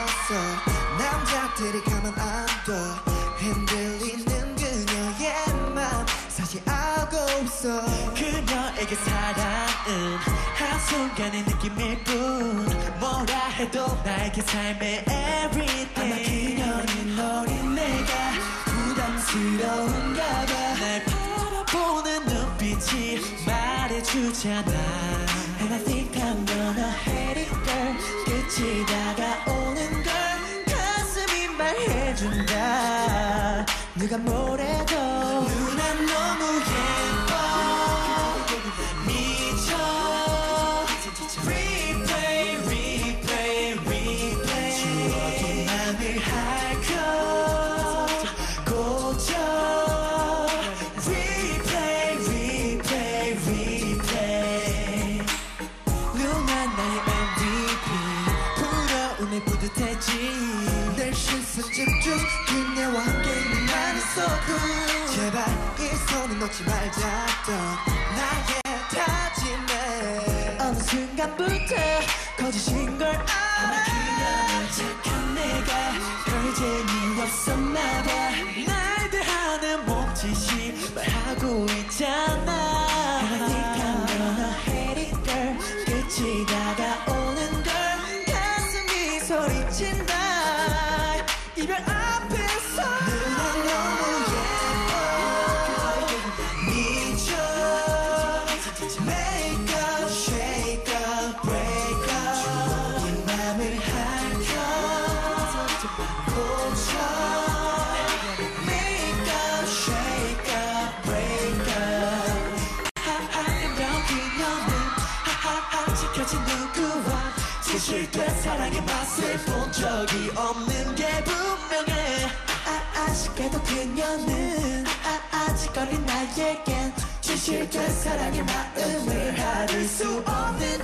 예뻤어. 남자들이 가만 안둬. 흔들리는 그녀의 맘 사실 알고 있어. 그녀에게 사랑은 한순간의 느낌일 뿐. 뭐라 해도 나에게 삶의 everything. 아마 그녀는 너린 내가 부담스러운가 봐. 날 바라보는 눈빛이 말해주잖아. And I think I'm gonna hate it girl. 끝이 다가 누가 뭐래 so cool 제발 이 손을 놓지 말자. 또 나의 다짐에 어느 순간부터 거짓인 걸 알아 그녀는 착한 내가 별 재미 없었나 날 대하는 몸짓이 말하고 있잖아. I'm gonna hate it 끝이 다가오는 걸 가슴이 소리친다. 이별 앞에 지켜진 누구와 진실된 사랑의 맛을 본 적이 없는 게 분명해. 아, 아쉽게도 그녀는 아, 아직 어린 나에겐 진실된 사랑의 마음을 알을 수 없는